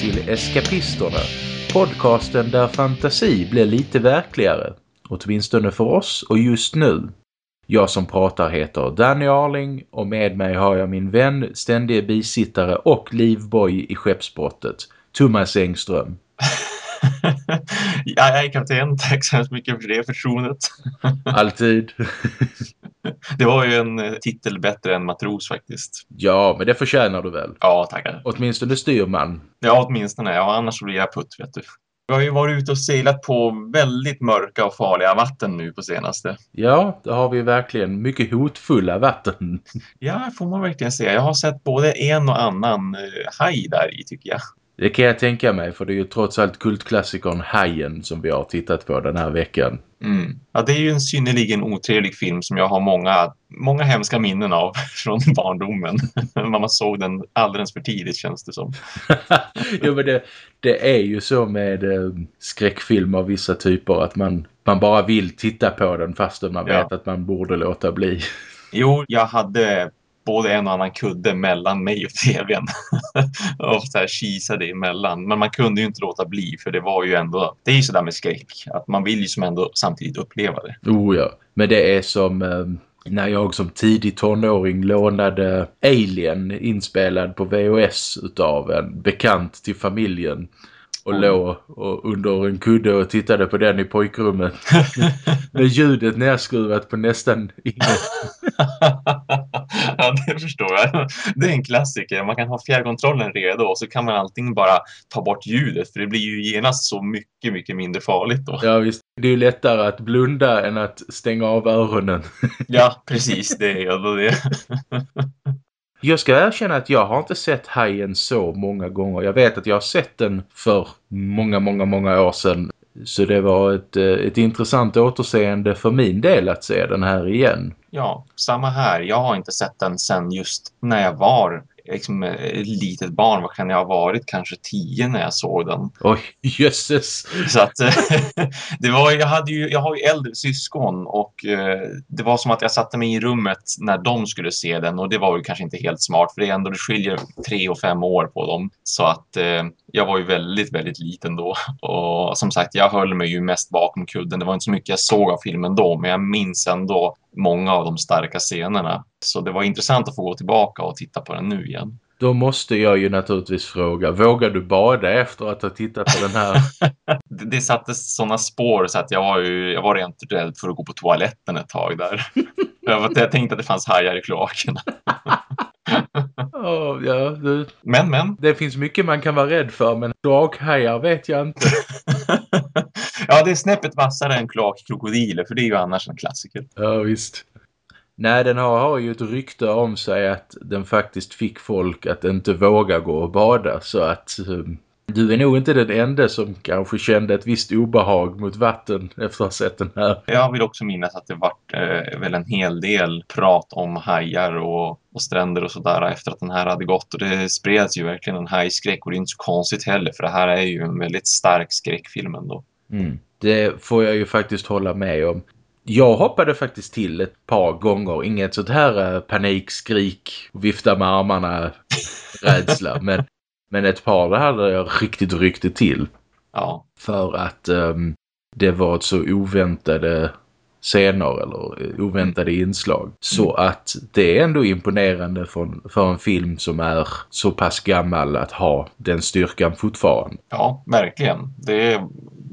Till Eskapisterna. Podcasten där fantasi blir lite verkligare. Åtminstone för oss och just nu. Jag som pratar heter Danny Arling och med mig har jag min vän, ständige bisittare och livboj i skeppsbrottet, Thomas Engström. ja, jag är kapten. Tack så hemskt mycket för det förtroendet. Alltid. det var ju en eh, titel bättre än matros faktiskt. Ja, men det förtjänar du väl? Ja, tackar. Åtminstone styrman. Ja, åtminstone. Ja, annars blir jag putt, vet du. Vi har ju varit ute och seglat på väldigt mörka och farliga vatten nu på senaste. Ja, det har vi verkligen. Mycket hotfulla vatten. Ja, får man verkligen säga. Jag har sett både en och annan eh, haj där i tycker jag. Det kan jag tänka mig för det är ju trots allt kultklassikern Hajen som vi har tittat på den här veckan. Mm. Ja, det är ju en synnerligen otrevlig film som jag har många, många hemska minnen av från barndomen. Man såg den alldeles för tidigt känns det som. jo men det, det är ju så med eh, skräckfilm av vissa typer att man, man bara vill titta på den fastän man ja. vet att man borde låta bli. Jo, jag hade både en och annan kudde mellan mig och tvn. och så här kisade emellan. Men man kunde ju inte låta bli för det var ju ändå, det är ju sådär med skräck. Att man vill ju som ändå samtidigt uppleva det. Oh ja, men det är som... Eh när jag som tidig tonåring lånade Alien inspelad på VHS utav en bekant till familjen och mm. låg och under en kudde och tittade på den i pojkrummet. Med ljudet nedskruvat på nästan inget. ja, det förstår jag. Det är en klassiker. Man kan ha fjärrkontrollen redo och så kan man allting bara ta bort ljudet. För det blir ju genast så mycket, mycket mindre farligt då. Ja, visst. Det är ju lättare att blunda än att stänga av öronen. ja, precis. Det är det. Jag ska erkänna att jag har inte sett Hajen så många gånger. Jag vet att jag har sett den för många, många, många år sedan. Så det var ett, eh, ett intressant återseende för min del att se den här igen. Ja, samma här. Jag har inte sett den sen just när jag var liksom, ett litet barn, vad kan jag ha varit? Kanske tio när jag såg den. Oj, jösses! Så att det var, jag, hade ju, jag har ju äldre syskon och eh, det var som att jag satte mig i rummet när de skulle se den och det var ju kanske inte helt smart för det är ändå, det skiljer tre och fem år på dem. Så att eh, jag var ju väldigt, väldigt liten då och som sagt, jag höll mig ju mest bakom kudden. Det var inte så mycket jag såg av filmen då, men jag minns ändå många av de starka scenerna. Så det var intressant att få gå tillbaka och titta på den nu igen. Då måste jag ju naturligtvis fråga, vågar du bada efter att ha tittat på den här? det, det sattes sådana spår så att jag var, ju, jag var rent rädd för att gå på toaletten ett tag där. jag, jag tänkte att det fanns hajar i kloakerna. oh, ja, det, men, men. Det finns mycket man kan vara rädd för, men draghajar vet jag inte. ja, det är snäppet vassare än kloakkrokodiler, för det är ju annars en klassiker. Ja, visst. Nej, den har, har ju ett rykte om sig att den faktiskt fick folk att inte våga gå och bada. Så att um, du är nog inte den enda som kanske kände ett visst obehag mot vatten efter att ha sett den här. Jag vill också minnas att det vart eh, väl en hel del prat om hajar och, och stränder och sådär efter att den här hade gått. Och det spreds ju verkligen en hajskräck och det är inte så konstigt heller för det här är ju en väldigt stark skräckfilm ändå. Mm. Det får jag ju faktiskt hålla med om. Jag hoppade faktiskt till ett par gånger. Inget sånt här uh, panikskrik, vifta med armarna, rädsla. Men, men ett par det hade jag riktigt rykte till. Ja. För att um, det var ett så oväntade scener eller eh, oväntade mm. inslag. Så mm. att det är ändå imponerande för, för en film som är så pass gammal att ha den styrkan fortfarande. Ja, verkligen. Det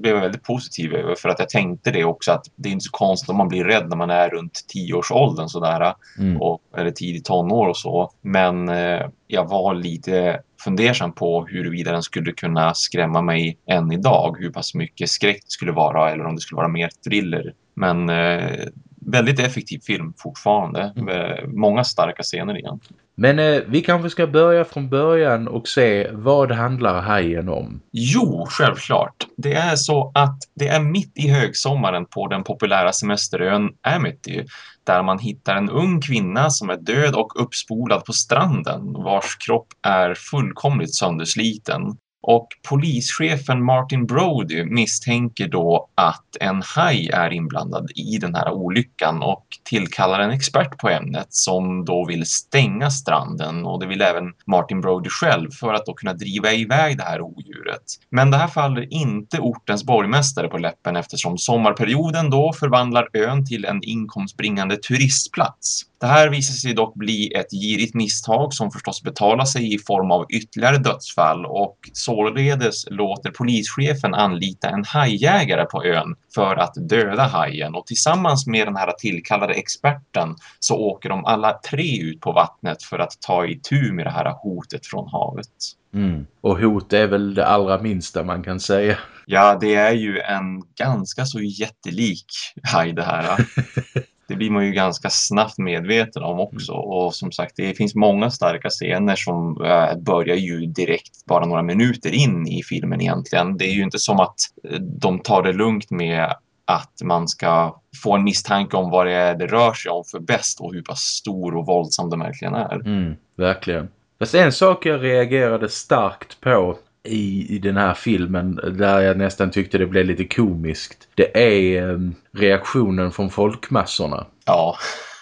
blev jag väldigt positiv över för att jag tänkte det också att det är inte så konstigt om man blir rädd när man är runt tioårsåldern sådär mm. och, eller tidigt tonår och så. Men eh, jag var lite fundersam på huruvida den skulle kunna skrämma mig än idag. Hur pass mycket skräck det skulle vara eller om det skulle vara mer thriller. Men eh, väldigt effektiv film fortfarande. Mm. Många starka scener egentligen. Men eh, vi kanske ska börja från början och se vad handlar hajen om? Jo, självklart. Det är så att det är mitt i högsommaren på den populära semesterön Amity där man hittar en ung kvinna som är död och uppspolad på stranden vars kropp är fullkomligt söndersliten. Och polischefen Martin Brody misstänker då att en haj är inblandad i den här olyckan och tillkallar en expert på ämnet som då vill stänga stranden och det vill även Martin Brody själv för att då kunna driva iväg det här odjuret. Men det här faller inte ortens borgmästare på läppen eftersom sommarperioden då förvandlar ön till en inkomstbringande turistplats. Det här visar sig dock bli ett girigt misstag som förstås betalar sig i form av ytterligare dödsfall och således låter polischefen anlita en hajjägare på ön för att döda hajen och tillsammans med den här tillkallade experten så åker de alla tre ut på vattnet för att ta itu med det här hotet från havet. Mm. Och hot är väl det allra minsta man kan säga. Ja, det är ju en ganska så jättelik haj det här. det blir man ju ganska snabbt medveten om också. Mm. Och som sagt, det finns många starka scener som äh, börjar ju direkt bara några minuter in i filmen egentligen. Det är ju inte som att äh, de tar det lugnt med att man ska få en misstanke om vad det är det rör sig om för bäst och hur pass stor och våldsam det verkligen är. Mm, verkligen. Fast en sak jag reagerade starkt på i, i den här filmen där jag nästan tyckte det blev lite komiskt. Det är eh, reaktionen från folkmassorna. Ja.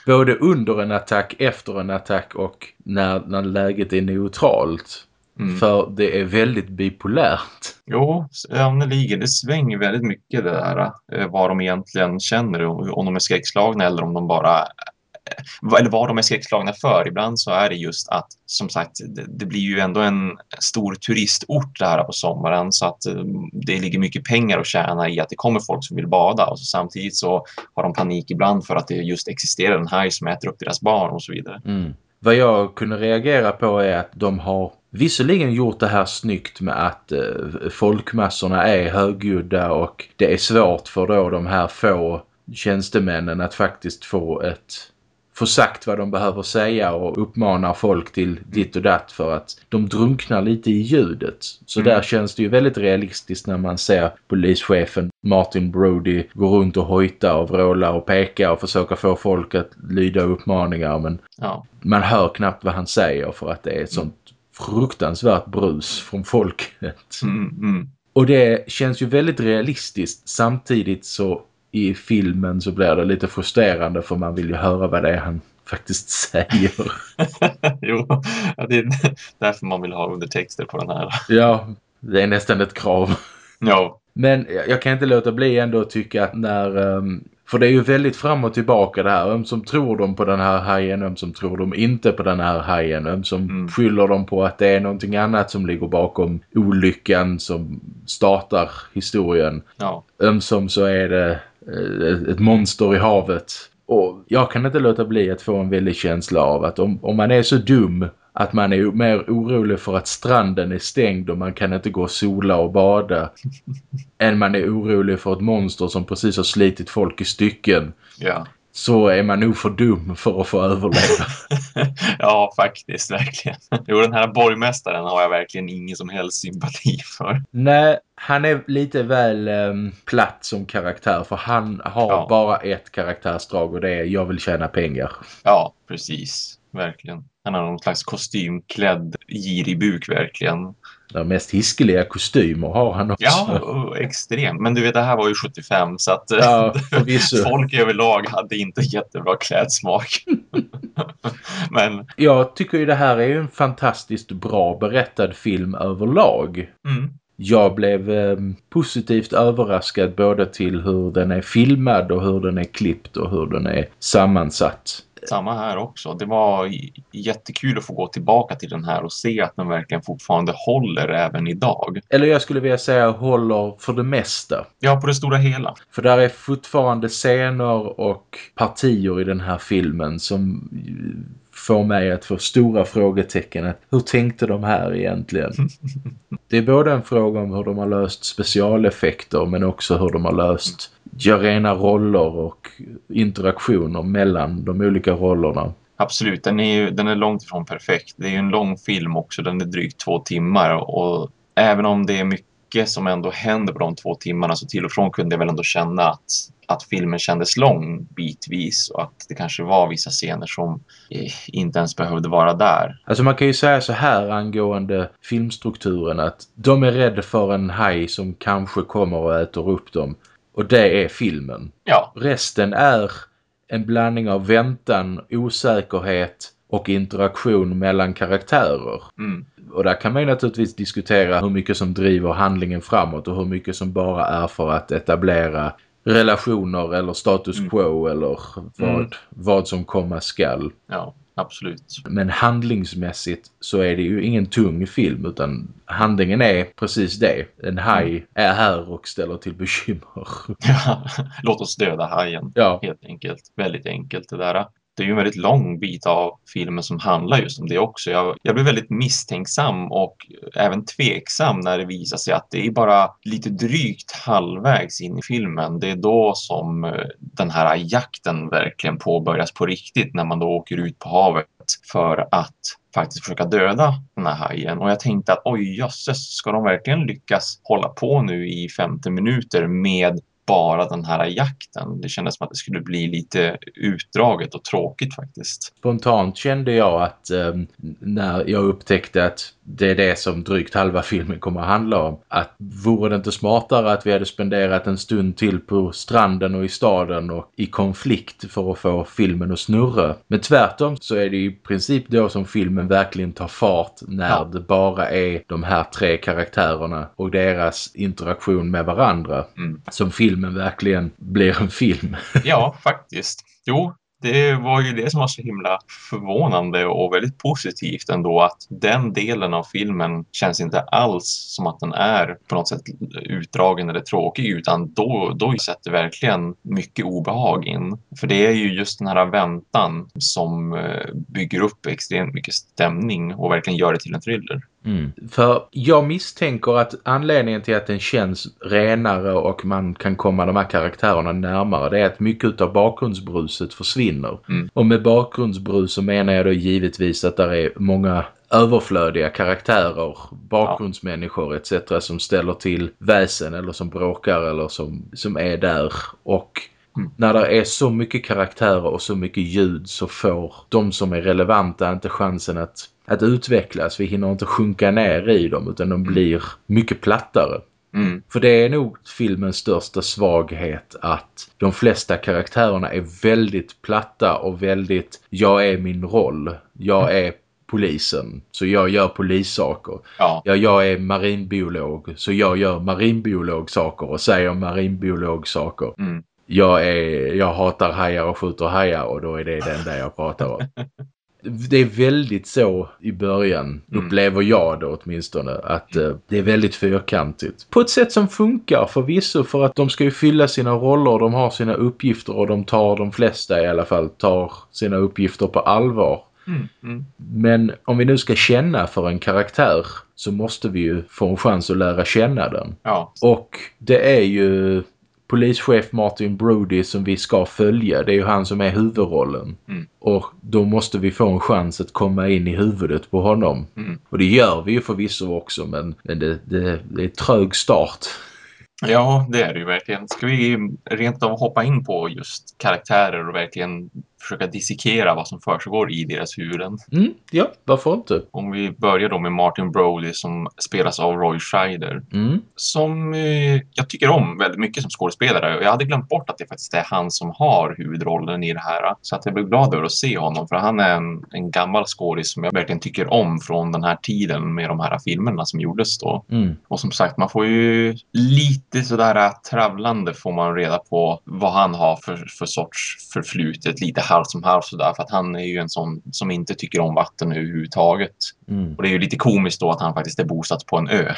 Både under en attack, efter en attack och när, när läget är neutralt. Mm. För det är väldigt bipolärt. Jo, ligger. Det svänger väldigt mycket det där. Eh, vad de egentligen känner. Om de är skräckslagna eller om de bara eller vad de är skräckslagna för. Ibland så är det just att, som sagt, det, det, blir ju ändå en stor turistort där på sommaren så att eh, det ligger mycket pengar att tjäna i att det kommer folk som vill bada och så samtidigt så har de panik ibland för att det just existerar en haj som äter upp deras barn och så vidare. Mm. Vad jag kunde reagera på är att de har visserligen gjort det här snyggt med att eh, folkmassorna är högljudda och det är svårt för då de här få tjänstemännen att faktiskt få ett får sagt vad de behöver säga och uppmanar folk till ditt och datt för att de drunknar lite i ljudet. Så mm. där känns det ju väldigt realistiskt när man ser polischefen Martin Brody gå runt och hojta och vråla och peka och försöka få folk att lyda uppmaningar men ja. man hör knappt vad han säger för att det är ett sånt fruktansvärt brus från folket. Mm, mm. Och det känns ju väldigt realistiskt samtidigt så i filmen så blir det lite frustrerande för man vill ju höra vad det är han faktiskt säger. jo, det är därför man vill ha undertexter på den här. Ja, det är nästan ett krav. Ja. Men jag kan inte låta bli ändå att tycka att när... Um, för det är ju väldigt fram och tillbaka det här. Öm som tror de på den här hajen, öm som tror de inte på den här hajen. Öm som mm. skyller de på att det är någonting annat som ligger bakom olyckan som startar historien. Ja. Öm som så är det ett monster i havet. Och jag kan inte låta bli att få en väldig känsla av att om, om man är så dum att man är mer orolig för att stranden är stängd och man kan inte gå och sola och bada än man är orolig för ett monster som precis har slitit folk i stycken. Ja så är man nog för dum för att få överleva. ja, faktiskt, verkligen. Jo, den här borgmästaren har jag verkligen ingen som helst sympati för. Nej, han är lite väl um, platt som karaktär för han har ja. bara ett karaktärsdrag och det är jag vill tjäna pengar. Ja, precis. Verkligen. Han har någon slags kostymklädd girig buk, verkligen. De mest hiskeliga kostymer har han också. Ja, extremt. Men du vet, det här var ju 75 så att ja, folk överlag hade inte jättebra klädsmak. Men... Jag tycker ju det här är en fantastiskt bra berättad film överlag. Mm. Jag blev eh, positivt överraskad både till hur den är filmad och hur den är klippt och hur den är sammansatt. Samma här också. Det var jättekul att få gå tillbaka till den här och se att den verkligen fortfarande håller även idag. Eller jag skulle vilja säga håller för det mesta. Ja, på det stora hela. För där är fortfarande scener och partier i den här filmen som får mig att få stora frågetecken. Hur tänkte de här egentligen? det är både en fråga om hur de har löst specialeffekter men också hur de har löst gör rena roller och interaktioner mellan de olika rollerna. Absolut, den är, ju, den är långt ifrån perfekt. Det är ju en lång film också, den är drygt två timmar och även om det är mycket som ändå händer på de två timmarna så till och från kunde jag väl ändå känna att, att filmen kändes lång bitvis och att det kanske var vissa scener som eh, inte ens behövde vara där. Alltså man kan ju säga så här angående filmstrukturen att de är rädda för en haj som kanske kommer och äter upp dem. Och det är filmen. Ja. Resten är en blandning av väntan, osäkerhet och interaktion mellan karaktärer. Mm. Och där kan man ju naturligtvis diskutera hur mycket som driver handlingen framåt och hur mycket som bara är för att etablera relationer eller status Mm. quo eller vad, Mm. vad som komma skall. Ja, absolut. Men handlingsmässigt så är det ju ingen tung film utan handlingen är precis det. En haj är här och ställer till bekymmer. Ja, Låt oss döda hajen. Ja, Helt enkelt. Väldigt enkelt det där. Det är ju en väldigt lång bit av filmen som handlar just om det också. Jag, jag blev väldigt misstänksam och även tveksam när det visar sig att det är bara lite drygt halvvägs in i filmen. Det är då som eh, den här jakten verkligen påbörjas på riktigt när man då åker ut på havet för att faktiskt försöka döda den här hajen. Och jag tänkte att oj jösses, ska de verkligen lyckas hålla på nu i 50 minuter med bara den här jakten. Det kändes som att det skulle bli lite utdraget och tråkigt faktiskt. spontant kände jag att eh, när jag upptäckte att det är det som drygt halva filmen kommer att handla om. Att vore det inte smartare att vi hade spenderat en stund till på stranden och i staden och i konflikt för att få filmen att snurra. Men tvärtom så är det i princip då som filmen verkligen tar fart när Ja. det bara är de här tre karaktärerna och deras interaktion med varandra. Mm. Som filmen verkligen blir en film. Ja, faktiskt. Jo, det var ju det som var så himla förvånande och väldigt positivt ändå att den delen av filmen känns inte alls som att den är på något sätt utdragen eller tråkig utan då, då sätter verkligen mycket obehag in. För det är ju just den här väntan som eh, bygger upp extremt mycket stämning och verkligen gör det till en thriller. Mm. För jag misstänker att anledningen till att den känns renare och man kan komma de här karaktärerna närmare det är att mycket av bakgrundsbruset försvinner. Mm. Och med bakgrundsbrus så menar jag då givetvis att det är många överflödiga karaktärer, bakgrundsmänniskor etc. som ställer till väsen eller som bråkar eller som, som är där. Och Mm. när det är så mycket karaktärer och så mycket ljud så får de som är relevanta inte chansen att, att utvecklas. Vi hinner inte sjunka ner i dem utan de blir mycket plattare. Mm. För det är nog filmens största svaghet att de flesta karaktärerna är väldigt platta och väldigt jag är min roll. Jag är polisen så jag gör polissaker. Ja, Ja, jag är marinbiolog så jag gör marinbiologsaker och säger marinbiologsaker. mm. Jag, är, jag hatar hajar och skjuter hajar och då är det den där jag pratar om. Det är väldigt så i början, Mm. upplever jag då åtminstone, att eh, det är väldigt fyrkantigt. På ett sätt som funkar förvisso för att de ska ju fylla sina roller, de har sina uppgifter och de tar, de flesta i alla fall, tar sina uppgifter på allvar. Mm. Mm. Men om vi nu ska känna för en karaktär så måste vi ju få en chans att lära känna den. ja. Och det är ju polischef Martin Brody som vi ska följa. Det är ju han som är huvudrollen. Mm. Och då måste vi få en chans att komma in i huvudet på honom. Mm. Och det gör vi ju förvisso också men, men det, det, det är trög start. Ja, det är det ju verkligen. Ska vi rent av hoppa in på just karaktärer och verkligen försöka dissekera vad som försiggår i deras huvuden? Mm, ja, varför inte? Om vi börjar då med Martin Brody som spelas av Roy Scheider. Mm, Som eh, jag tycker om väldigt mycket som skådespelare. Och jag hade glömt bort att det faktiskt är han som har huvudrollen i det här. Så att jag blev glad över att se honom. För han är en, en gammal skådis som jag verkligen tycker om från den här tiden med de här filmerna som gjordes då. mm, Och som sagt, man får ju lite sådär äh, travlande får man reda på vad han har för, för sorts förflutet. Lite halvt som halvt sådär. För att han är ju en sån som inte tycker om vatten överhuvudtaget. mm. Och det är ju lite komiskt då att han faktiskt är bosatt på en ö.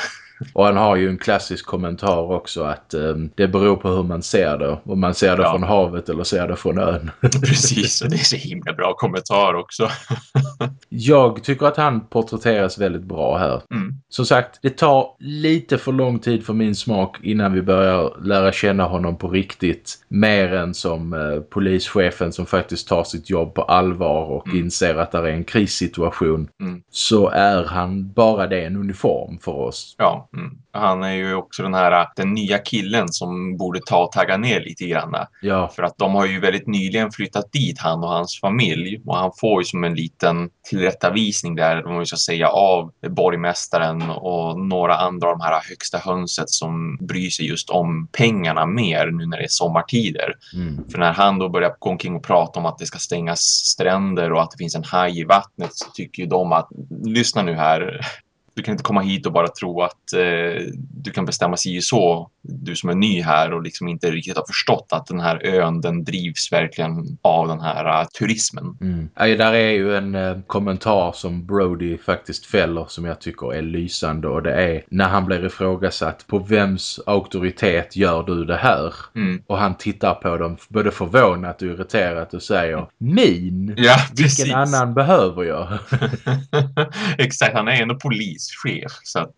Och han har ju en klassisk kommentar också att eh, det beror på hur man ser det. Om man ser det Ja. från havet eller ser det från ön. Precis, och det är så himla bra kommentar också. Jag tycker att han porträtteras väldigt bra här. Mm. Som sagt, det tar lite för lång tid för min smak innan vi börjar lära känna honom på riktigt. Mer än som eh, polischefen som faktiskt tar sitt jobb på allvar och Mm. inser att det är en krissituation. Mm. Så är han bara det en uniform för oss. Ja, mm. Han är ju också den här den nya killen som borde ta och tagga ner lite grann. Ja. För att de har ju väldigt nyligen flyttat dit, han och hans familj. Och han får ju som en liten tillrättavisning där, om vi ska säga, av borgmästaren och några andra av de här högsta hönset som bryr sig just om pengarna mer nu när det är sommartider. Mm. För när han då börjar gå omkring och prata om att det ska stängas stränder och att det finns en haj i vattnet så tycker ju de att lyssna nu här, du kan inte komma hit och bara tro att eh, du kan bestämma sig så, du som är ny här och liksom inte riktigt har förstått att den här ön, den drivs verkligen av den här uh, turismen. Mm. Ja, där är ju en eh, kommentar som Brody faktiskt fäller som jag tycker är lysande och det är när han blir ifrågasatt på vems auktoritet gör du det här? Mm. Och han tittar på dem både förvånat och irriterat och säger Min? Ja, precis. Vilken annan behöver jag? Exakt, han är ändå polischef. Så att,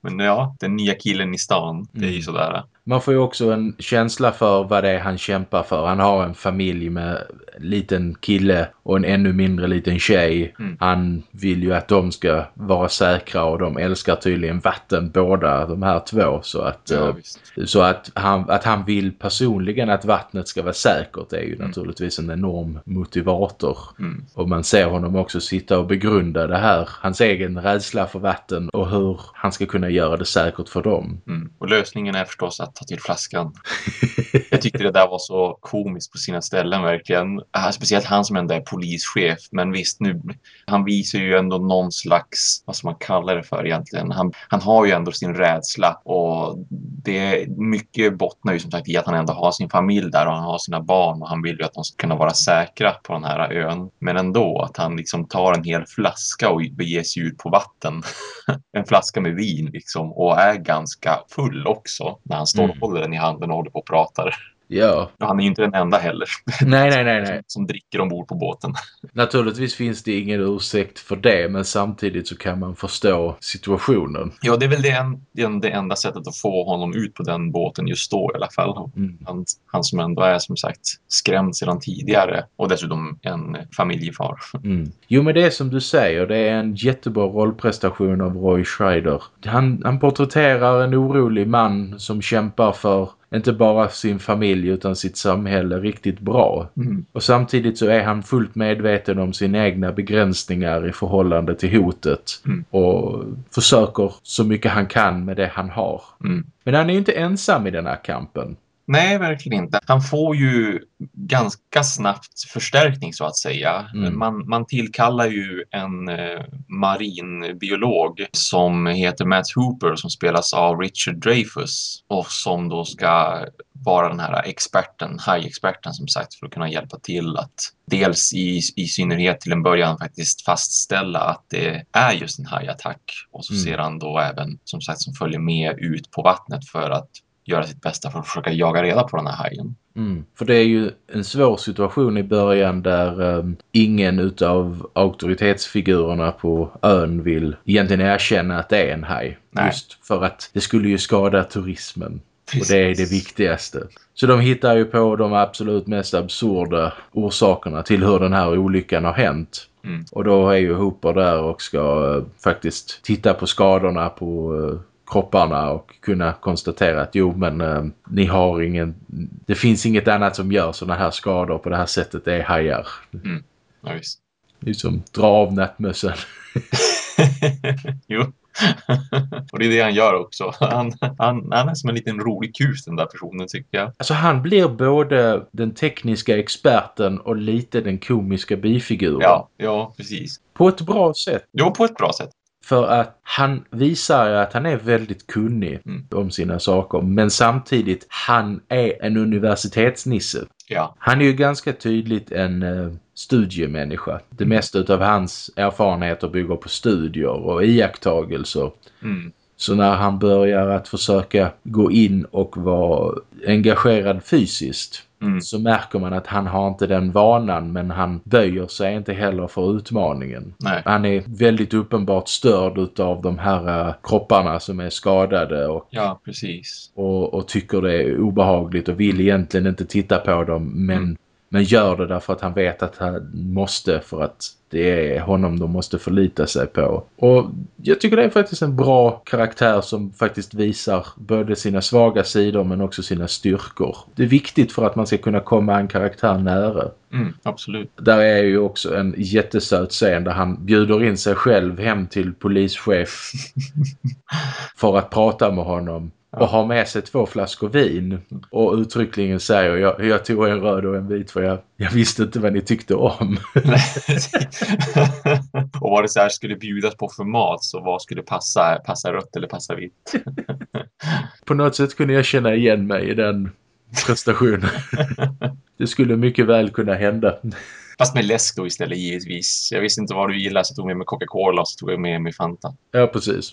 men ja, den nya killen i stan, det är ju Mm. sådär. Man får ju också en känsla för vad det är han kämpar för. Han har en familj med en liten kille och en ännu mindre liten tjej. Mm. Han vill ju att de ska vara säkra och de älskar tydligen vatten båda de här två. Så att, Ja, eh, så att, han, att han vill personligen att vattnet ska vara säkert är ju Mm. naturligtvis en enorm motivator. Mm. Och man ser honom också sitta och begrunda det här. Hans egen rädsla för vatten och hur han ska kunna göra det säkert för dem. Mm. Och lösningen är förstås att ta till flaskan. Jag tyckte det där var så komiskt på sina ställen verkligen. Äh, speciellt han som ändå är polischef. Men visst, nu, han visar ju ändå någon slags, vad ska man kalla det för egentligen? Han, han har ju ändå sin rädsla och det är mycket bottnar ju som sagt i att han ändå har sin familj där och han har sina barn och han vill ju att de ska kunna vara säkra på den här ön. Men ändå att han liksom tar en hel flaska och beger sig ut på vatten. en flaska med vin liksom och är ganska full också när han står håller den i handen och håller på och pratar. Ja, Han är ju inte den enda heller nej, nej, nej, nej. som dricker ombord på båten. Naturligtvis finns det ingen ursäkt för det men samtidigt så kan man förstå situationen. Ja, det är väl det, en, det enda sättet att få honom ut på den båten just då i alla fall. Mm. Han, han som ändå är som sagt skrämd sedan tidigare och dessutom en familjefar. Mm. Jo men det är som du säger, det är en jättebra rollprestation av Roy Schreider. Han, han porträtterar en orolig man som kämpar för inte bara sin familj utan sitt samhälle riktigt bra. Mm. Och samtidigt så är han fullt medveten om sina egna begränsningar i förhållande till hotet. Mm. Och försöker så mycket han kan med det han har. Mm. Men han är ju inte ensam i den här kampen. Nej, verkligen inte. Han får ju ganska snabbt förstärkning så att säga. Mm. Man, man tillkallar ju en eh, marinbiolog som heter Matt Hooper som spelas av Richard Dreyfuss och som då ska vara den här experten, hajexperten som sagt för att kunna hjälpa till att dels i, i synnerhet till en början faktiskt fastställa att det är just en hajattack och så Mm. sedan då även som sagt som följer med ut på vattnet för att göra sitt bästa för att försöka jaga reda på den här hajen. Mm. För det är ju en svår situation i början där um, ingen utav auktoritetsfigurerna på ön vill egentligen erkänna att det är en haj. Nej. Just för att det skulle ju skada turismen. Precis. Och det är det viktigaste. Så de hittar ju på de absolut mest absurda orsakerna till hur den här olyckan har hänt. Mm. Och då är ju Hooper där och ska eh, faktiskt titta på skadorna på eh, kropparna och kunna konstatera att jo men eh, ni har ingen, det finns inget annat som gör sådana här skador på det här sättet, det är hajar. Ja, visst. Liksom dra av nattmössan. jo. och det är det han gör också. Han, han, han är som en liten rolig kus den där personen tycker jag. Alltså han blir både den tekniska experten och lite den komiska bifiguren. Ja, ja, precis. På ett bra sätt. Jo, på ett bra sätt. För att han visar att han är väldigt kunnig Mm. om sina saker. Men samtidigt, han är en universitetsnisse. Ja, Han är ju ganska tydligt en eh, studiemänniska. Det mesta utav hans erfarenheter bygger på studier och iakttagelser. mm. Så när han börjar att försöka gå in och vara engagerad fysiskt Mm. så märker man att han har inte den vanan men han böjer sig inte heller för utmaningen. Nej. Han är väldigt uppenbart störd utav de här eh, kropparna som är skadade och, Ja, precis. och, och tycker det är obehagligt och vill egentligen inte titta på dem men Mm. Men gör det därför att han vet att han måste för att det är honom de måste förlita sig på. Och jag tycker det är faktiskt en bra karaktär som faktiskt visar både sina svaga sidor men också sina styrkor. Det är viktigt för att man ska kunna komma en karaktär nära. Mm, absolut. Där är ju också en jättesöt scen där han bjuder in sig själv hem till polischef för att prata med honom och har med sig två flaskor vin och uttryckligen säger jag, jag tog en röd och en vit för jag, jag visste inte vad ni tyckte om. och vad det så här skulle bjudas på för mat så vad skulle passa, passa rött eller passa vitt? på något sätt kunde jag känna igen mig i den prestationen. det skulle mycket väl kunna hända. Fast med läsk då istället givetvis. Jag visste inte vad du gillar så jag tog med mig Coca-Cola och så tog jag med mig Fanta. Ja, precis.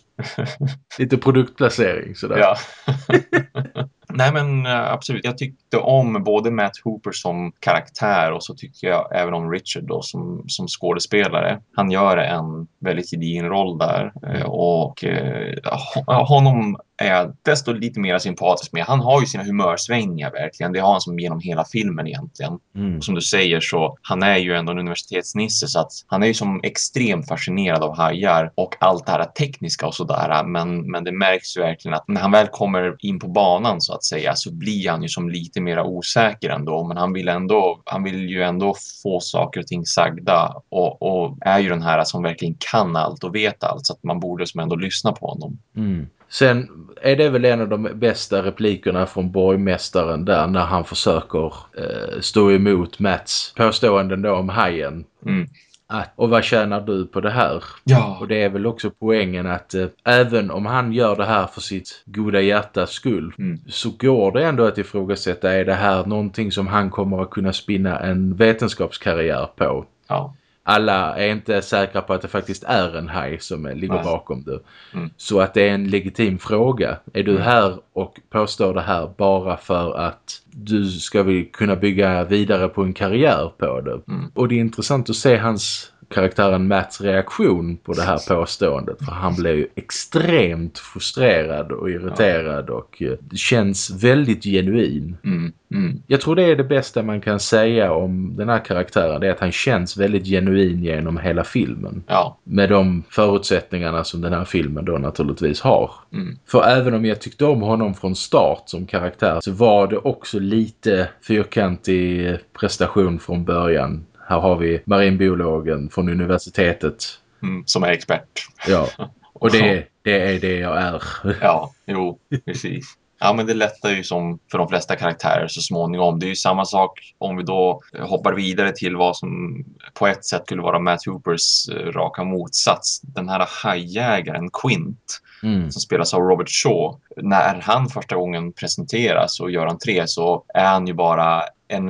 Lite produktplacering sådär. Ja. Nej men eh, absolut, jag tyckte om både Matt Hooper som karaktär och så tycker jag även om Richard då som, som skådespelare. Han gör en väldigt gedigen roll där eh, och eh, honom är jag desto lite mer sympatisk med. Han har ju sina humörsvängningar verkligen. Det har han som genom hela filmen egentligen. Mm. Som du säger så, han är ju ändå en universitetsnisse så att han är ju som extremt fascinerad av hajar och allt det här tekniska och sådär. Men, men det märks ju verkligen att när han väl kommer in på banan så att säga så blir han ju som lite mer osäker ändå. Men han vill ändå, han vill ju ändå få saker och ting sagda och, och är ju den här som verkligen kan allt och vet allt så att man borde som ändå lyssna på honom. Mm. Sen är det väl en av de bästa replikerna från borgmästaren där när han försöker eh, stå emot Mats påståenden då om hajen. Mm. Att, och vad tjänar du på det här? Ja. Och det är väl också poängen att eh, även om han gör det här för sitt goda hjärtas skull mm. så går det ändå att ifrågasätta är det här någonting som han kommer att kunna spinna en vetenskapskarriär på? Ja alla är inte säkra på att det faktiskt är en haj som ligger Nej. bakom det. Mm. Så att det är en legitim fråga. Är du mm. här och påstår det här bara för att du ska kunna bygga vidare på en karriär på det? Mm. Och det är intressant att se hans karaktären Matts reaktion på det här påståendet. För han blev ju extremt frustrerad och irriterad ja. och eh, det känns väldigt genuin. Mm, mm. Jag tror det är det bästa man kan säga om den här karaktären. Det är att han känns väldigt genuin genom hela filmen. Ja. Med de förutsättningarna som den här filmen då naturligtvis har. Mm. För även om jag tyckte om honom från start som karaktär så var det också lite fyrkantig prestation från början här har vi marinbiologen från universitetet. Mm, som är expert. Ja, och det, det är det jag är. ja, jo, precis. Ja, men det lättar ju som för de flesta karaktärer så småningom. Det är ju samma sak om vi då hoppar vidare till vad som på ett sätt skulle vara Matt Hoopers eh, raka motsats. Den här hajjägaren Quint mm. som spelas av Robert Shaw. När han första gången presenteras och gör entré så är han ju bara en,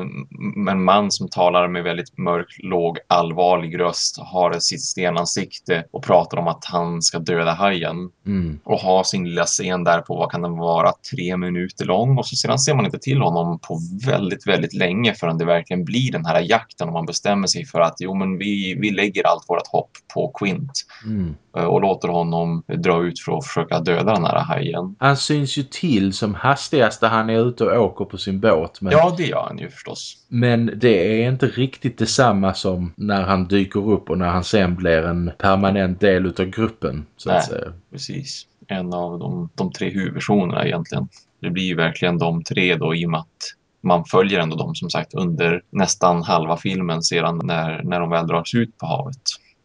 en man som talar med väldigt mörk, låg, allvarlig röst har sitt stenansikte och pratar om att han ska döda hajen. Mm. Och har sin lilla scen där på, vad kan den vara, tre minuter lång. Och så sedan ser man inte till honom på väldigt, väldigt länge förrän det verkligen blir den här jakten och man bestämmer sig för att jo, men vi, vi lägger allt vårt hopp på Quint. Mm. Eh, och låter honom dra ut för att försöka döda den här hajen. Han syns ju till som hastigast när han är ute och åker på sin båt. Men... Ja, det gör han ju förstås. Men det är inte riktigt detsamma som när han dyker upp och när han sen blir en permanent del av gruppen. Så Nej, att säga. precis. En av de, de tre huvudpersonerna egentligen. Det blir ju verkligen de tre då i och med att man följer ändå dem som sagt under nästan halva filmen sedan när, när de väl dras ut på havet.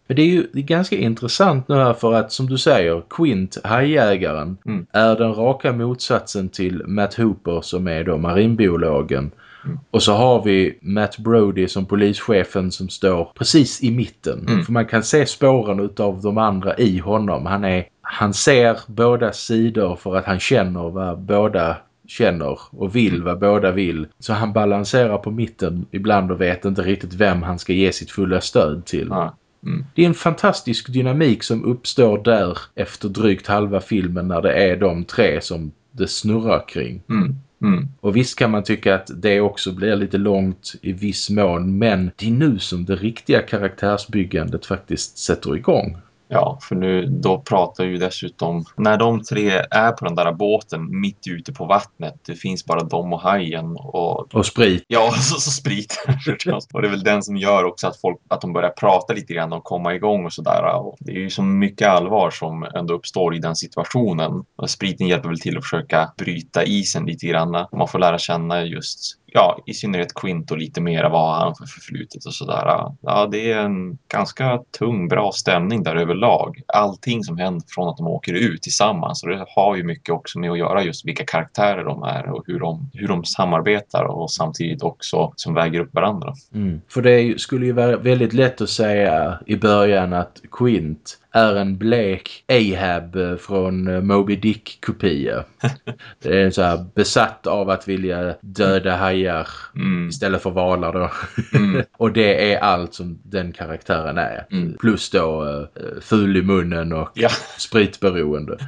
Men det är ju det är ganska intressant nu här för att som du säger, Quint, hajjägaren, mm. är den raka motsatsen till Matt Hooper som är då marinbiologen. Mm. Och så har vi Matt Brody som polischefen som står precis i mitten. Mm. För man kan se spåren av de andra i honom. Han, är, han ser båda sidor för att han känner vad båda känner och vill mm. vad båda vill. Så han balanserar på mitten ibland och vet inte riktigt vem han ska ge sitt fulla stöd till. Ja. Mm. Det är en fantastisk dynamik som uppstår där efter drygt halva filmen när det är de tre som det snurrar kring. Mm. Mm. Och visst kan man tycka att det också blir lite långt i viss mån men det är nu som det riktiga karaktärsbyggandet faktiskt sätter igång. Ja, för nu då pratar ju dessutom när de tre är på den där båten mitt ute på vattnet. Det finns bara de och hajen och... Och sprit. Ja, så, så sprit. och det är väl den som gör också att folk att de börjar prata lite grann och komma igång och sådär. Det är ju så mycket allvar som ändå uppstår i den situationen. Och spriten hjälper väl till att försöka bryta isen lite grann. Man får lära känna just ja, i synnerhet Quinto lite mer vad han för förflutet och sådär. Ja, det är en ganska tung, bra stämning där överlag. Allting som händer från att de åker ut tillsammans. Och det har ju mycket också med att göra just vilka karaktärer de är och hur de, hur de samarbetar och samtidigt också som väger upp varandra. Mm. För det skulle ju vara väldigt lätt att säga i början att Quint är en blek Ahab eh, från eh, Moby Dick-kopia. det är så här besatt av att vilja döda hajar mm. istället för valar då. Mm. och det är allt som den karaktären är. Mm. Plus då uh, ful i munnen och ja. spritberoende.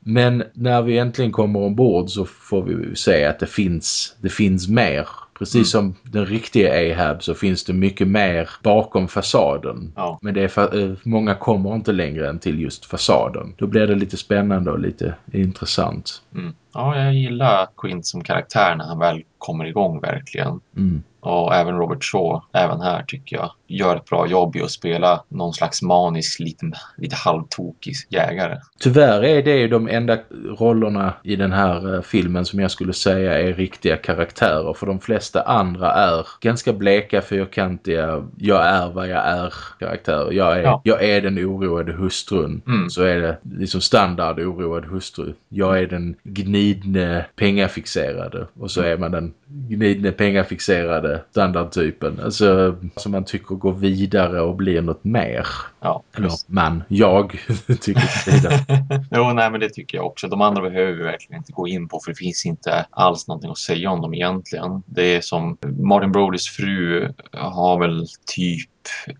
Men när vi äntligen kommer ombord så får vi se att det finns, det finns mer Precis mm. som den riktiga Ahab så finns det mycket mer bakom fasaden. Ja. Men det är för, eh, många kommer inte längre än till just fasaden. Då blir det lite spännande och lite intressant. Mm. Ja, jag gillar Quint som karaktär när han väl kommer igång verkligen. Mm. Och även Robert Shaw, även här tycker jag, gör ett bra jobb i att spela någon slags manisk, lite, lite halvtokig jägare. Tyvärr är det ju de enda rollerna i den här eh, filmen som jag skulle säga är riktiga karaktärer. För de flesta andra är ganska bleka, fyrkantiga, jag är vad jag är karaktärer. Jag är, ja. jag är den oroade hustrun. Mm. Så är det liksom standard oroad hustru. Jag är den gnidne pengafixerade. Och så mm. är man den gnidne pengafixerade standardtypen. Alltså som man tycker går vidare och blir något mer. Ja, Eller man, jag tycker vidare. jo, nej men det tycker jag också. De andra behöver vi verkligen inte gå in på för det finns inte alls någonting att säga om dem egentligen. Det är som Martin Brodys fru har väl typ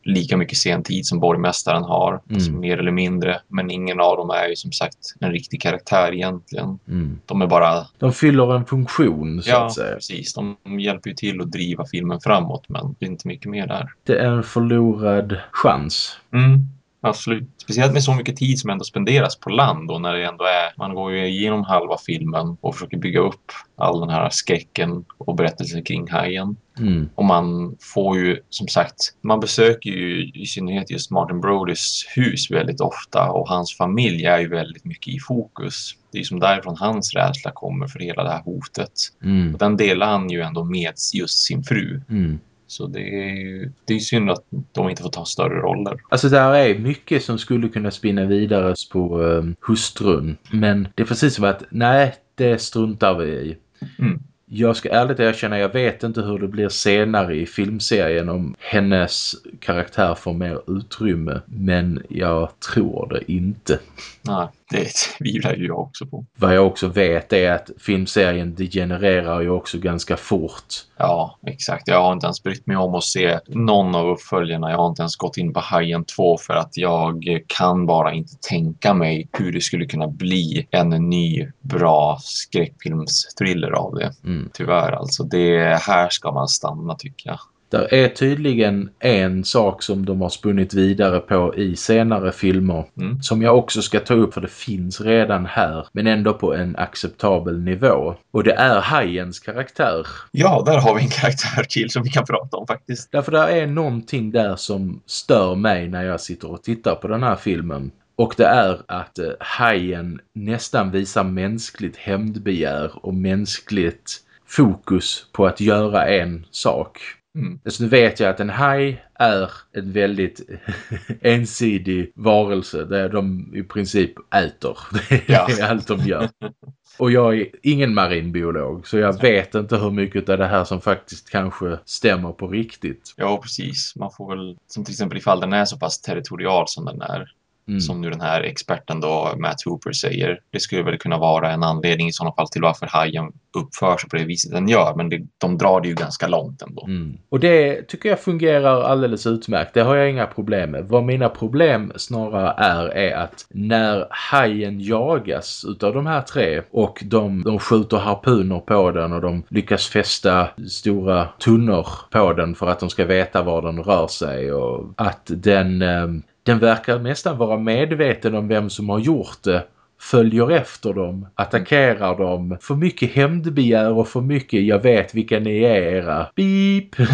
lika mycket sentid som borgmästaren har, mm. alltså mer eller mindre. Men ingen av dem är ju som sagt en riktig karaktär egentligen. Mm. De är bara... De fyller en funktion så ja, att säga. precis. De hjälper ju till att driva filmen framåt men det är inte mycket mer där. Det är en förlorad chans. Mm. Absolut. Speciellt med så mycket tid som ändå spenderas på land och när det ändå är, man går ju igenom halva filmen och försöker bygga upp all den här skräcken och berättelsen kring hajen. Mm. Och man får ju som sagt, man besöker ju i synnerhet just Martin Brodys hus väldigt ofta och hans familj är ju väldigt mycket i fokus. Det är som därifrån hans rädsla kommer för hela det här hotet. Mm. Och den delar han ju ändå med just sin fru. Mm. Så det är ju det är synd att de inte får ta större roller. Alltså där är mycket som skulle kunna spinna vidare på um, hustrun. Men det är precis som att nej, det struntar vi i. Mm. Jag ska ärligt erkänna, jag vet inte hur det blir senare i filmserien om hennes karaktär får mer utrymme. Men jag tror det inte. Nej, det tvivlar ju jag också på. Vad jag också vet är att filmserien degenererar ju också ganska fort. Ja, exakt. Jag har inte ens brytt mig om att se någon av uppföljarna. Jag har inte ens gått in på Hajen 2 för att jag kan bara inte tänka mig hur det skulle kunna bli en ny bra skräckfilmsthriller av det. Mm. Tyvärr alltså. Det här ska man stanna tycker jag. Där är tydligen en sak som de har spunnit vidare på i senare filmer. Mm. Som jag också ska ta upp för det finns redan här. Men ändå på en acceptabel nivå. Och det är Hajens karaktär. Ja, där har vi en karaktär till som vi kan prata om faktiskt. Därför där är någonting där som stör mig när jag sitter och tittar på den här filmen. Och det är att eh, hajen nästan visar mänskligt hämndbegär och mänskligt fokus på att göra en sak. Mm. Så nu vet jag att en haj är en väldigt ensidig varelse där de i princip äter. Det är ja. allt de gör. Och jag är ingen marinbiolog så jag vet inte hur mycket av det här som faktiskt kanske stämmer på riktigt. Ja, precis. Man får väl, som till exempel ifall den är så pass territorial som den är, Mm. Som nu den här experten då, Matt Hooper, säger. Det skulle väl kunna vara en anledning i sådana fall till varför hajen uppför sig på det viset den gör. Men det, de drar det ju ganska långt ändå. Mm. Och det tycker jag fungerar alldeles utmärkt. Det har jag inga problem med. Vad mina problem snarare är är att när hajen jagas utav de här tre och de, de skjuter harpuner på den och de lyckas fästa stora tunnor på den för att de ska veta var den rör sig och att den... Eh, den verkar nästan vara medveten om vem som har gjort det följer efter dem, attackerar dem. För mycket hämndbegär och för mycket jag vet vilka ni är era. Beep!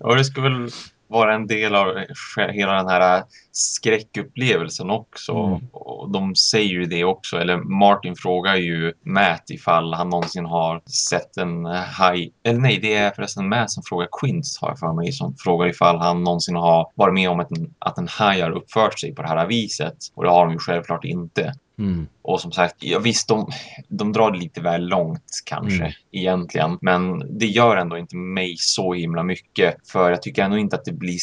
och det ska väl vara en del av hela den här skräckupplevelsen också. Mm. Och de säger ju det också. Eller Martin frågar ju Matt ifall han någonsin har sett en haj. Eller nej, det är förresten Matt som frågar Quince har jag för mig. Som frågar ifall han någonsin har varit med om att en, att en haj har uppfört sig på det här viset. Och det har de ju självklart inte. Mm. Och som sagt, ja, visst de, de drar det lite väl långt kanske mm. egentligen. Men det gör ändå inte mig så himla mycket. För jag tycker ändå inte att det blir,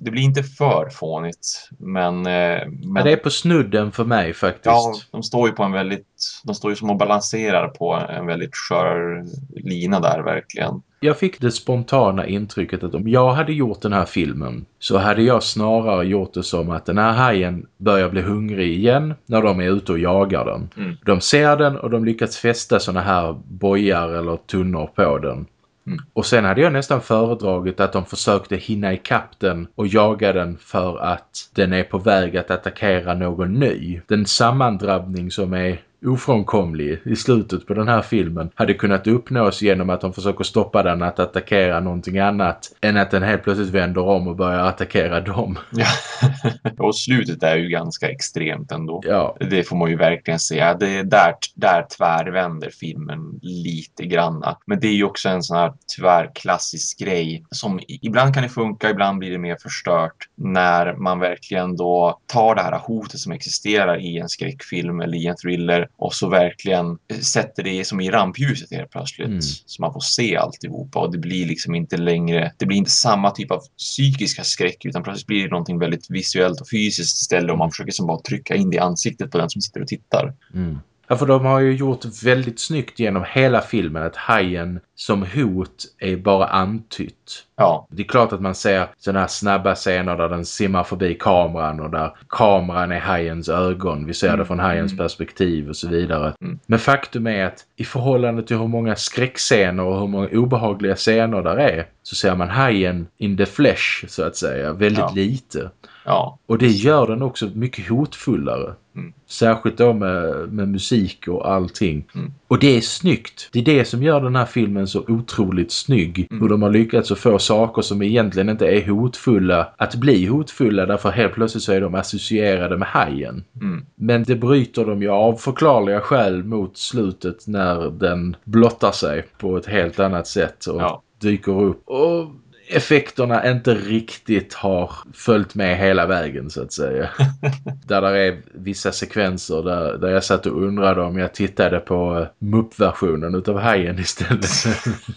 det blir inte för fånigt. Men, eh, men... Ja, det är på snudden för mig faktiskt. Ja, de står ju på en väldigt, de står ju som och balanserar på en väldigt skör lina där verkligen. Jag fick det spontana intrycket att om jag hade gjort den här filmen så hade jag snarare gjort det som att den här hajen börjar bli hungrig igen när de är ute och jagar den. Mm. De ser den och de lyckas fästa såna här bojar eller tunnor på den. Mm. Och sen hade jag nästan föredragit att de försökte hinna ikapp den och jaga den för att den är på väg att attackera någon ny. Den sammandrabbning som är ofrånkomlig i slutet på den här filmen hade kunnat uppnås genom att de försöker stoppa den att attackera någonting annat än att den helt plötsligt vänder om och börjar attackera dem. Ja, och slutet är ju ganska extremt ändå. Ja. Det får man ju verkligen säga. Det är där, där tvärvänder filmen lite granna. Men det är ju också en sån här tvärklassisk grej som ibland kan det funka, ibland blir det mer förstört när man verkligen då tar det här hotet som existerar i en skräckfilm eller i en thriller och så verkligen sätter det som i rampljuset helt plötsligt. Mm. Så man får se alltihopa och det blir liksom inte längre, det blir inte samma typ av psykiska skräck utan plötsligt blir det någonting väldigt visuellt och fysiskt istället och man försöker som bara trycka in det i ansiktet på den som sitter och tittar. Mm. Ja, för de har ju gjort väldigt snyggt genom hela filmen att hajen som hot är bara antytt. Ja. Det är klart att man ser sådana här snabba scener där den simmar förbi kameran och där kameran är hajens ögon. Vi ser mm. det från hajens perspektiv och så vidare. Mm. Men faktum är att i förhållande till hur många skräckscener och hur många obehagliga scener där är så ser man hajen in the flesh så att säga. Väldigt ja. lite. Ja. Och det gör den också mycket hotfullare. Mm. Särskilt då med, med musik och allting. Mm. Och det är snyggt. Det är det som gör den här filmen så otroligt snygg. Mm. Hur de har lyckats att få saker som egentligen inte är hotfulla att bli hotfulla därför helt plötsligt så är de associerade med hajen. Mm. Men det bryter de ju av förklarliga skäl mot slutet när den blottar sig på ett helt annat sätt och ja. dyker upp. Och effekterna inte riktigt har följt med hela vägen så att säga. där det är vissa sekvenser där, där jag satt och undrade om jag tittade på uh, MUP-versionen utav Hajen istället.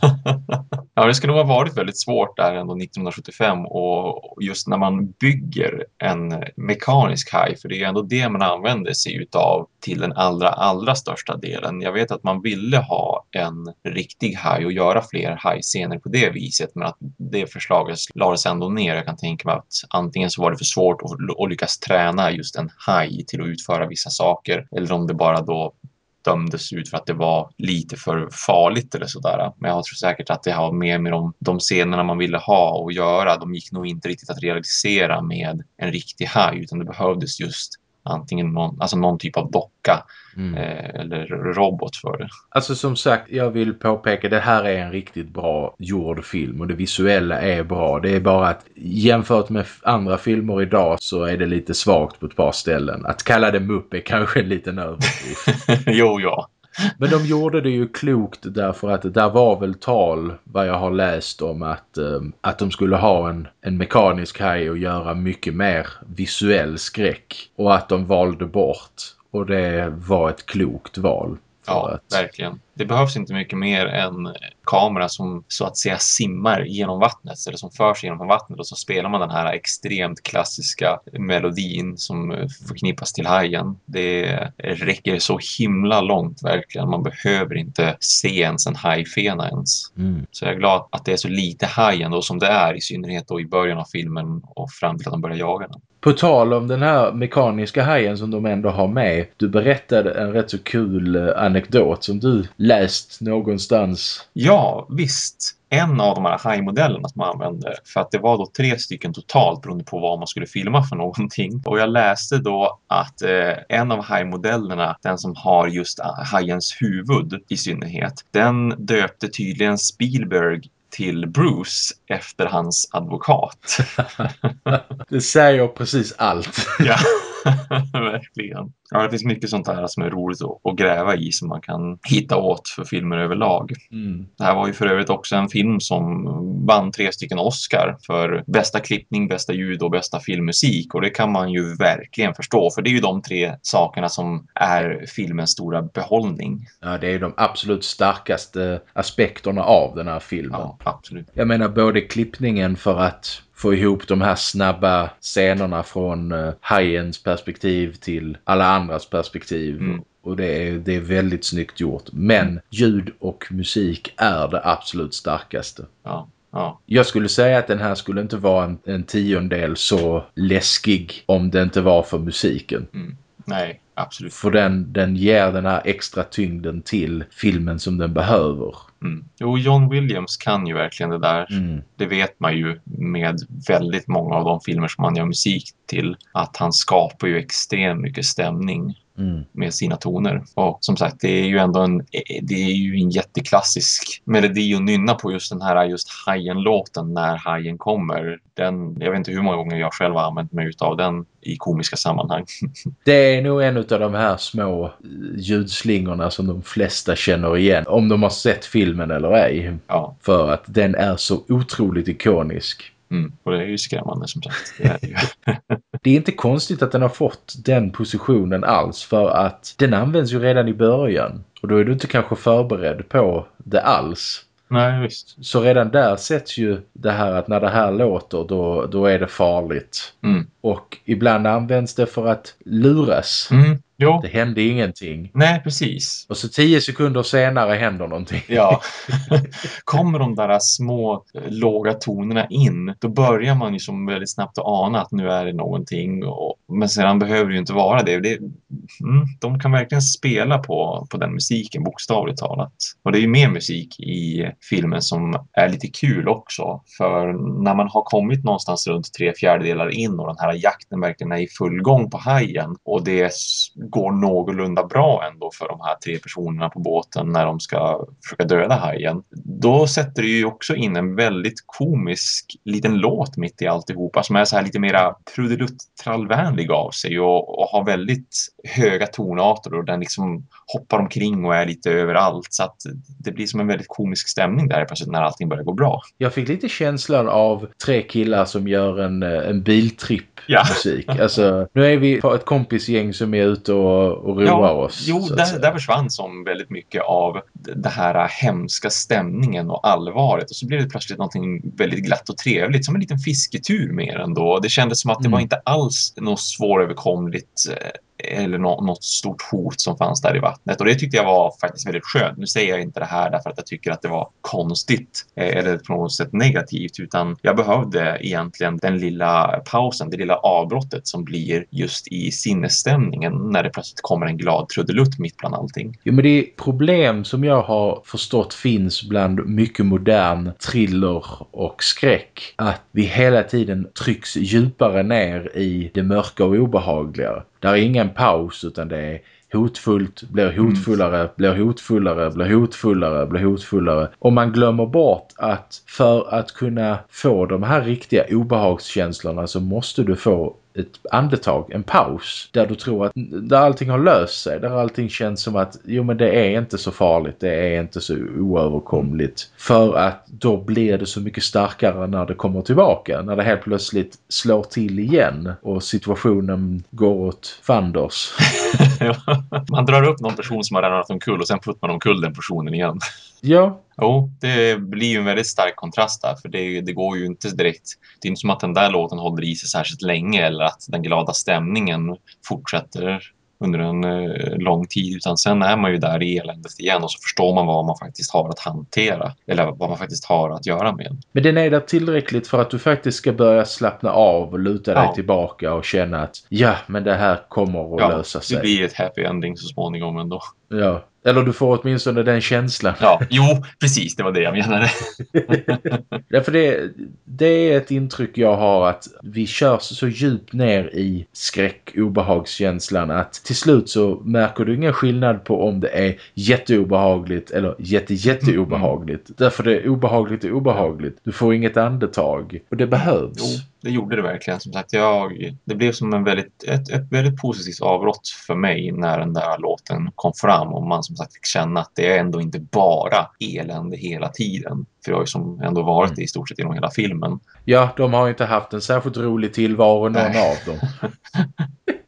ja, det skulle nog ha varit väldigt svårt där ändå 1975 och just när man bygger en mekanisk haj, för det är ändå det man använder sig utav till den allra, allra största delen. Jag vet att man ville ha en riktig haj och göra fler hajscener på det viset, men att det förslaget lades ändå ner. Jag kan tänka mig att antingen så var det för svårt att, att lyckas träna just en haj till att utföra vissa saker eller om det bara då dömdes ut för att det var lite för farligt eller sådär. Men jag tror säkert att det har mer med de, de scenerna man ville ha och göra. De gick nog inte riktigt att realisera med en riktig haj utan det behövdes just antingen någon, alltså någon typ av docka mm. eh, eller robot för det. Alltså som sagt, jag vill påpeka det här är en riktigt bra gjord film och det visuella är bra. Det är bara att jämfört med andra filmer idag så är det lite svagt på ett par ställen. Att kalla det mupp är kanske en liten överdrift. jo, ja. Men de gjorde det ju klokt därför att där var väl tal vad jag har läst om att, um, att de skulle ha en, en mekanisk haj och göra mycket mer visuell skräck. Och att de valde bort. Och det var ett klokt val. Ja, att... verkligen. Det behövs inte mycket mer än kamera som så att säga simmar genom vattnet eller som förs genom vattnet och så spelar man den här extremt klassiska melodin som förknippas till hajen. Det räcker så himla långt verkligen. Man behöver inte se ens en hajfena ens. Mm. Så jag är glad att det är så lite haj ändå som det är i synnerhet då i början av filmen och fram till att de börjar jaga den. På tal om den här mekaniska hajen som de ändå har med. Du berättade en rätt så kul eh, anekdot som du läst någonstans. Ja, visst en av de här hajmodellerna som man använde. För att det var då tre stycken totalt beroende på vad man skulle filma för någonting. Och jag läste då att eh, en av hajmodellerna, den som har just eh, hajens huvud i synnerhet, den döpte tydligen Spielberg till Bruce efter hans advokat. det säger precis allt. ja, verkligen. Ja, det finns mycket sånt här som är roligt att, gräva i som man kan hitta åt för filmer överlag. Mm. Det här var ju för övrigt också en film som vann tre stycken Oscar för bästa klippning, bästa ljud och bästa filmmusik. Och det kan man ju verkligen förstå, för det är ju de tre sakerna som är filmens stora behållning. Ja, det är ju de absolut starkaste aspekterna av den här filmen. Ja, absolut. Jag menar både klippningen för att få ihop de här snabba scenerna från uh, hajens perspektiv till alla andras perspektiv. Mm. Och det är, det är väldigt snyggt gjort. Men ljud och musik är det absolut starkaste. Ja. Ja. Jag skulle säga att den här skulle inte vara en, en tiondel så läskig om det inte var för musiken. Mm. Nej, absolut. För den, den ger den här extra tyngden till filmen som den behöver. Mm. Jo, John Williams kan ju verkligen det där. Mm. Det vet man ju med väldigt många av de filmer som han gör musik till. Att han skapar ju extremt mycket stämning. Mm. med sina toner. Och som sagt, det är ju ändå en, det är ju en jätteklassisk melodi att nynna på just den här just Hajen-låten när Hajen kommer. Den, jag vet inte hur många gånger jag själv har använt mig av den i komiska sammanhang. Det är nog en av de här små ljudslingorna som de flesta känner igen. Om de har sett filmen eller ej. Ja. För att den är så otroligt ikonisk. Mm, och det är ju skrämmande som sagt. Det är, det, det är inte konstigt att den har fått den positionen alls för att den används ju redan i början. Och då är du inte kanske förberedd på det alls. Nej, visst. Så redan där sätts ju det här att när det här låter då, då är det farligt. Mm. Och ibland används det för att luras. Mm. Jo. Det hände ingenting. Nej, precis. Och så tio sekunder senare händer någonting. Ja. Kommer de där små eh, låga tonerna in, då börjar man ju som väldigt snabbt att ana att nu är det någonting. Och, men sedan behöver det ju inte vara det. det mm, de kan verkligen spela på, på den musiken, bokstavligt talat. Och det är ju mer musik i filmen som är lite kul också. För när man har kommit någonstans runt tre fjärdedelar in och den här jakten verkligen är i full gång på hajen och det går någorlunda bra ändå för de här tre personerna på båten när de ska försöka döda hajen. Då sätter det ju också in en väldigt komisk liten låt mitt i alltihopa som är så här lite mera trudelutt-trallvänlig av sig och, och har väldigt höga tonarter och den liksom hoppar omkring och är lite överallt så att det blir som en väldigt komisk stämning där plötsligt när allting börjar gå bra. Jag fick lite känslan av tre killar som gör en, eh, en biltripp ja. musik. Alltså, nu är vi på ett kompisgäng som är ute och, och roar ja, oss. Jo, där, där försvann som väldigt mycket av det här hemska stämningen och allvaret. Och så blev det plötsligt någonting väldigt glatt och trevligt. Som en liten fisketur mer ändå. Det kändes som att det mm. var inte alls något svåröverkomligt eh, eller något stort hot som fanns där i vattnet. Och det tyckte jag var faktiskt väldigt skönt. Nu säger jag inte det här därför att jag tycker att det var konstigt eh, eller på något sätt negativt utan jag behövde egentligen den lilla pausen, det lilla avbrottet som blir just i sinnesstämningen när det plötsligt kommer en glad trudelutt mitt bland allting. Jo men det är problem som jag har förstått finns bland mycket modern thriller och skräck. Att vi hela tiden trycks djupare ner i det mörka och obehagliga. Där är ingen paus utan det är hotfullt, blir mm. hotfullare, mm. blir hotfullare, blir hotfullare, blir hotfullare. Och man glömmer bort att för att kunna få de här riktiga obehagskänslorna så måste du få ett andetag, en paus där du tror att där allting har löst sig, där allting känns som att jo men det är inte så farligt, det är inte så oöverkomligt. För att då blir det så mycket starkare när det kommer tillbaka, när det helt plötsligt slår till igen och situationen går åt fanders. man drar upp någon person som har ramlat omkull och sen puttar man omkull den personen igen. Ja. Jo, det blir ju en väldigt stark kontrast där för det, det, går ju inte direkt. Det är inte som att den där låten håller i sig särskilt länge eller att den glada stämningen fortsätter under en eh, lång tid utan sen är man ju där i eländet igen och så förstår man vad man faktiskt har att hantera eller vad man faktiskt har att göra med. Men den är där tillräckligt för att du faktiskt ska börja slappna av och luta dig tillbaka och känna att ja, men det här kommer att ja, lösa sig. det blir ett happy ending så småningom ändå. Ja, eller du får åtminstone den känslan. Ja, jo, precis. Det var det jag menade. ja, för det, det är ett intryck jag har att vi kör så djupt ner i skräck-obehagskänslan att till slut så märker du ingen skillnad på om det är jätteobehagligt eller jätte-jätteobehagligt. Mm. Därför det är obehagligt och obehagligt. Du får inget andetag. Och det behövs. Jo det gjorde det verkligen. Som sagt, jag, det blev som en väldigt, ett, ett väldigt positivt avbrott för mig när den där låten kom fram och man som sagt fick känna att det är ändå inte bara elände hela tiden. För det har ju som ändå varit det i stort sett genom hela filmen. Ja, de har inte haft en särskilt rolig tillvaro någon av dem.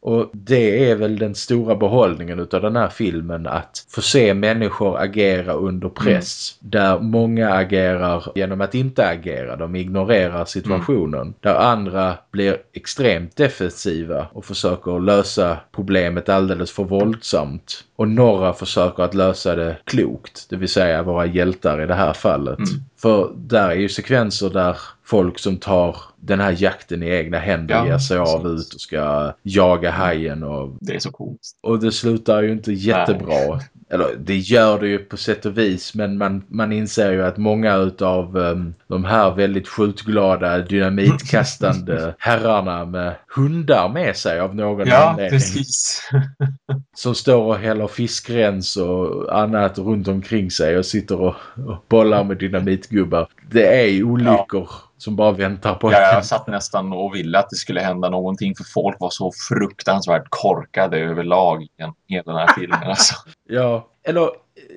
Och det är väl den stora behållningen av den här filmen att få se människor agera under press. Mm. Där många agerar genom att inte agera. De ignorerar situationen. Mm. Där andra blir extremt defensiva och försöker lösa problemet alldeles för våldsamt. Och några försöker att lösa det klokt. Det vill säga våra hjältar i det här fallet. Mm. För där är ju sekvenser där folk som tar den här jakten i egna händer ja, ger sig av ut och ska jaga hajen. Och, det är så coolt. Och det slutar ju inte jättebra. Nej. Eller det gör det ju på sätt och vis men man, man inser ju att många av um, ehm, de här väldigt skjutglada dynamitkastande herrarna med hundar med sig av någon ja, anledning. precis. som står och häller fiskrens och annat runt omkring sig och sitter och, och bollar med dynamitgubbar. Det är olyckor. Ja som bara väntar på ja, Jag satt nästan och ville att det skulle hända någonting för folk var så fruktansvärt korkade överlag i hela den här filmen. Alltså. ja, eller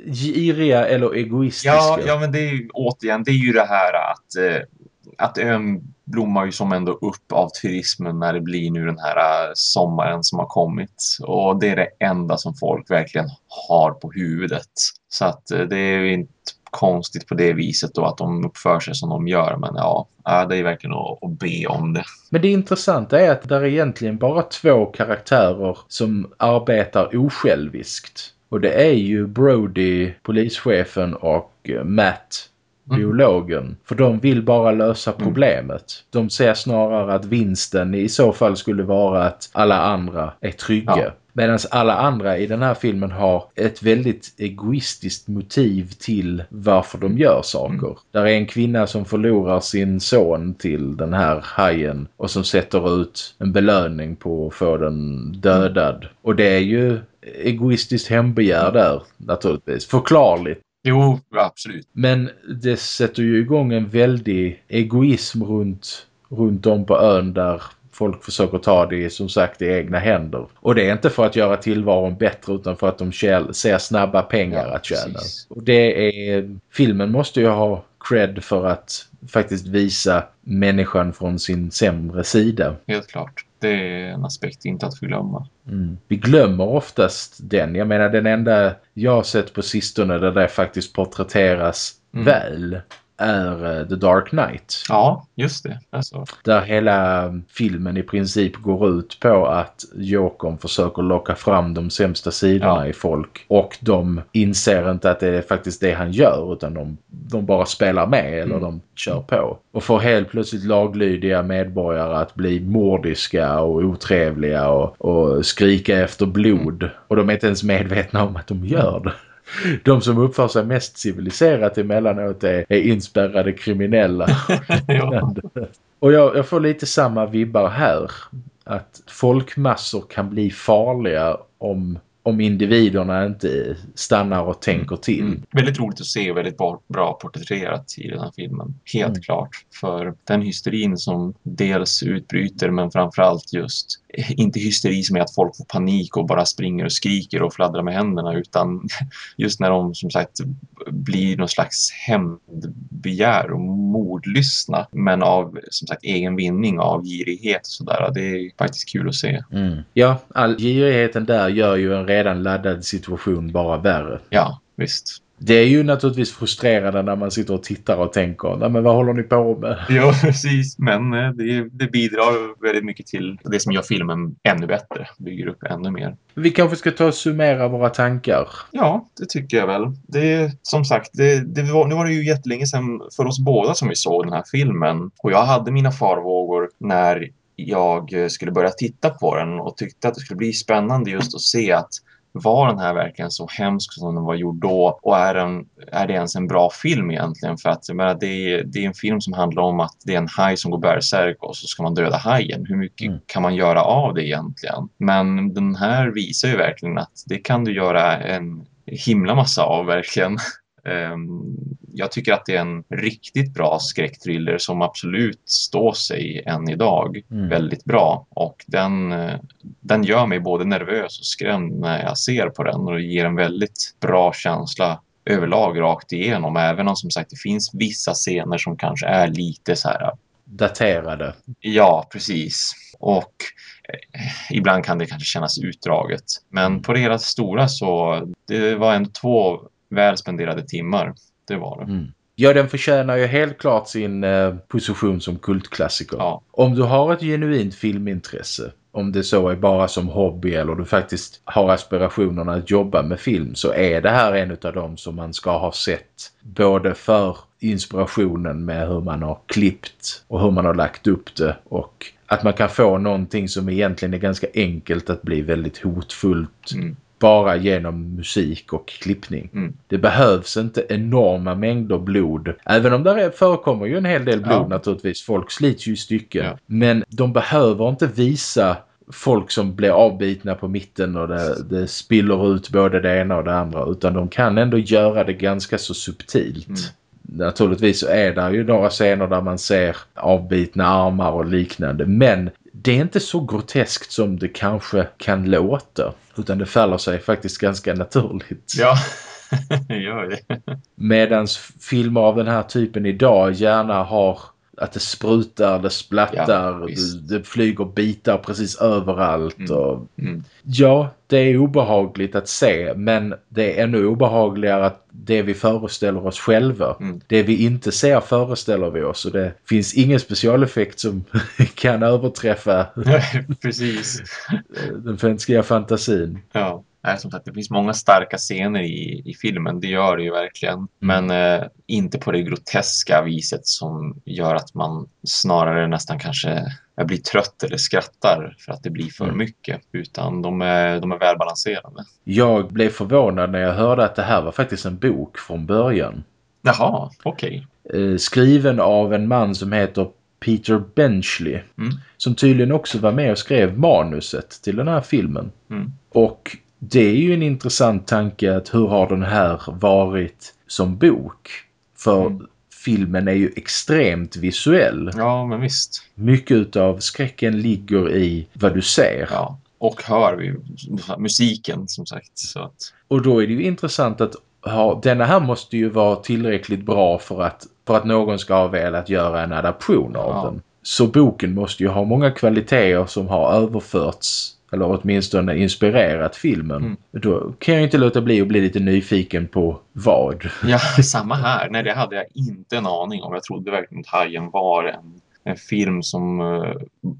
giriga eller egoistiska. Ja, ja men det är ju återigen, det är ju det här att, eh, att ön blommar ju som ändå upp av turismen när det blir nu den här eh, sommaren som har kommit. Och det är det enda som folk verkligen har på huvudet. Så att eh, det är ju inte konstigt på det viset då att de uppför sig som de gör. Men ja, det är verkligen att, att be om det. Men det intressanta är att det är egentligen bara två karaktärer som arbetar osjälviskt. Och det är ju Brody, polischefen och Matt, mm. biologen. Mm. För de vill bara lösa mm. problemet. De ser snarare att vinsten i så fall skulle vara att alla andra är trygga. Ja. Medan alla andra i den här filmen har ett väldigt egoistiskt motiv till varför de gör saker. Mm. Där är en kvinna som förlorar sin son till den här hajen och som sätter ut en belöning på att få den dödad. Mm. Och det är ju egoistiskt hembegär där naturligtvis. Förklarligt. Jo, absolut. Men det sätter ju igång en väldig egoism runt, runt om på ön där folk försöker ta det som sagt i egna händer. Och det är inte för att göra tillvaron bättre utan för att de ser snabba pengar ja, att tjäna. Och det är, filmen måste ju ha cred för att faktiskt visa människan från sin sämre sida. Helt klart. Det är en aspekt inte att förglömma. Mm. Vi glömmer oftast den. Jag menar den enda jag har sett på sistone där det faktiskt porträtteras mm. väl är eh, The Dark Knight. Ja, just det. Alltså. Där hela filmen i princip går ut på att Jokern försöker locka fram de sämsta sidorna ja. i folk. Och de inser inte att det är faktiskt det han gör utan de, de bara spelar med eller mm. de kör på. Och får helt plötsligt laglydiga medborgare att bli mordiska och otrevliga och, och skrika efter blod. Mm. Och de är inte ens medvetna om att de gör det de som uppför sig mest civiliserat emellanåt är, är inspärrade kriminella. ja. Och jag, jag får lite samma vibbar här. Att folkmassor kan bli farliga om om individerna inte stannar och tänker till. Mm. Väldigt roligt att se och väldigt bra, porträtterat i den här filmen. Helt mm. klart. För den hysterin som dels utbryter men framförallt just inte hysteri som är att folk får panik och bara springer och skriker och fladdrar med händerna utan just när de som sagt blir någon slags hämndbegär och mordlyssna men av som sagt egen vinning av girighet och sådär. Det är faktiskt kul att se. Mm. Ja, all girigheten där gör ju en redan laddad situation bara värre. Ja, visst. Det är ju naturligtvis frustrerande när man sitter och tittar och tänker, nej men vad håller ni på med? Ja, precis. Men eh, det, det bidrar väldigt mycket till det som gör filmen ännu bättre. Bygger upp ännu mer. Vi kanske ska ta och summera våra tankar. Ja, det tycker jag väl. Det som sagt, det, det var, nu var det ju jättelänge sedan för oss båda som vi såg den här filmen. Och jag hade mina farvågor när jag skulle börja titta på den och tyckte att det skulle bli spännande just att se att var den här verkligen så hemsk som den var gjord då? Och är, den, är det ens en bra film egentligen? För att menar, det, är, det är en film som handlar om att det är en haj som går bärsärk och så ska man döda hajen. Hur mycket mm. kan man göra av det egentligen? Men den här visar ju verkligen att det kan du göra en himla massa av verkligen. Ehm, jag tycker att det är en riktigt bra skräckthriller som absolut står sig än idag mm. väldigt bra. Och den, eh, den gör mig både nervös och skrämd när jag ser på den och ger en väldigt bra känsla överlag rakt igenom. Även om som sagt det finns vissa scener som kanske är lite så här daterade. Ja, precis. Och eh, ibland kan det kanske kännas utdraget. Men på det hela stora så det var ändå två väl spenderade timmar. Det var det. Mm. Ja, den förtjänar ju helt klart sin eh, position som kultklassiker. Ja. Om du har ett genuint filmintresse, om det så är bara som hobby eller du faktiskt har aspirationen att jobba med film så är det här en av dem som man ska ha sett både för inspirationen med hur man har klippt och hur man har lagt upp det och att man kan få någonting som egentligen är ganska enkelt att bli väldigt hotfullt mm bara genom musik och klippning. Mm. Det behövs inte enorma mängder blod. Även om det förekommer ju en hel del blod ja. naturligtvis. Folk slits ju i stycken. Ja. Men de behöver inte visa folk som blir avbitna på mitten och det, det spiller ut både det ena och det andra. Utan de kan ändå göra det ganska så subtilt. Mm. Naturligtvis så är det ju några scener där man ser avbitna armar och liknande. Men det är inte så groteskt som det kanske kan låta. Utan det faller sig faktiskt ganska naturligt. Ja, det gör det. Medans filmer av den här typen idag gärna har att det sprutar, det splattar, ja, det, det, flyger bitar precis överallt. Mm. Och, mm. Ja, det är obehagligt att se men det är ännu obehagligare att det vi föreställer oss själva. Mm. Det vi inte ser föreställer vi oss och det finns ingen specialeffekt som kan överträffa precis. den mänskliga fantasin. Ja. Nej, som sagt, det finns många starka scener i, i filmen, det gör det ju verkligen. Mm. Men eh, inte på det groteska viset som gör att man snarare nästan kanske blir trött eller skrattar för att det blir för mm. mycket. Utan de är, de är välbalanserade. Jag blev förvånad när jag hörde att det här var faktiskt en bok från början. Jaha, okej. Okay. Eh, skriven av en man som heter Peter Benchley. Mm. Som tydligen också var med och skrev manuset till den här filmen. Mm. Och det är ju en intressant tanke att hur har den här varit som bok? För mm. filmen är ju extremt visuell. Ja, men visst. Mycket av skräcken ligger i vad du ser. Ja, och hör vi musiken som sagt. Att... Och då är det ju intressant att ha, denna här måste ju vara tillräckligt bra för att, för att någon ska ha velat göra en adaption av ja. den. Så boken måste ju ha många kvaliteter som har överförts eller åtminstone inspirerat filmen. Mm. Då kan jag inte låta bli att bli lite nyfiken på vad. Ja, samma här. Nej, det hade jag inte en aning om. Jag trodde verkligen att Hajen var en, en film som uh,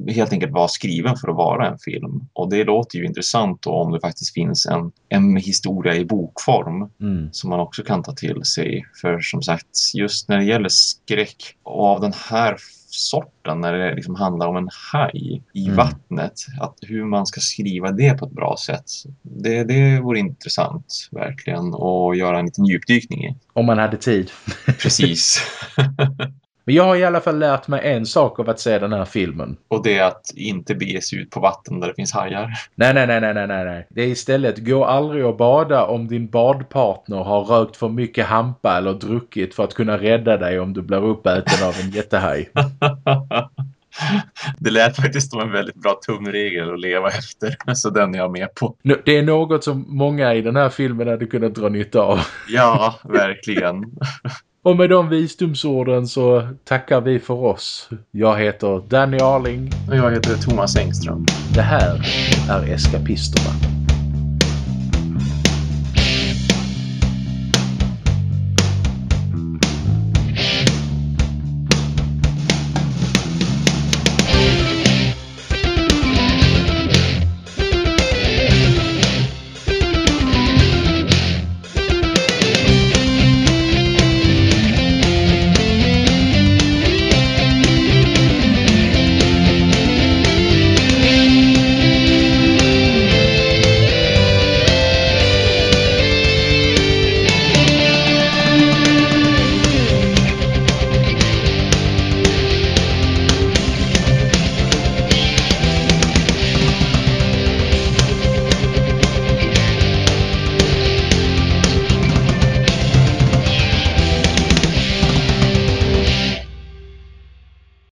helt enkelt var skriven för att vara en film. Och det låter ju intressant då om det faktiskt finns en, en historia i bokform mm. som man också kan ta till sig. För som sagt, just när det gäller skräck och av den här sorten när det liksom handlar om en haj i mm. vattnet. Att hur man ska skriva det på ett bra sätt. Det, det vore intressant verkligen att göra en liten djupdykning i. Om man hade tid. Precis. Men jag har i alla fall lärt mig en sak av att se den här filmen. Och det är att inte bege sig ut på vatten där det finns hajar. Nej, nej, nej, nej, nej, nej. Det är istället, gå aldrig och bada om din badpartner har rökt för mycket hampa eller druckit för att kunna rädda dig om du blir uppäten av en jättehaj. Det lät faktiskt som en väldigt bra tumregel att leva efter. Så den är jag med på. Det är något som många i den här filmen hade kunnat dra nytta av. Ja, verkligen. Och med de visdomsorden så tackar vi för oss. Jag heter Danny Arling. Och jag heter Thomas Engström. Det här är Eskapisterna.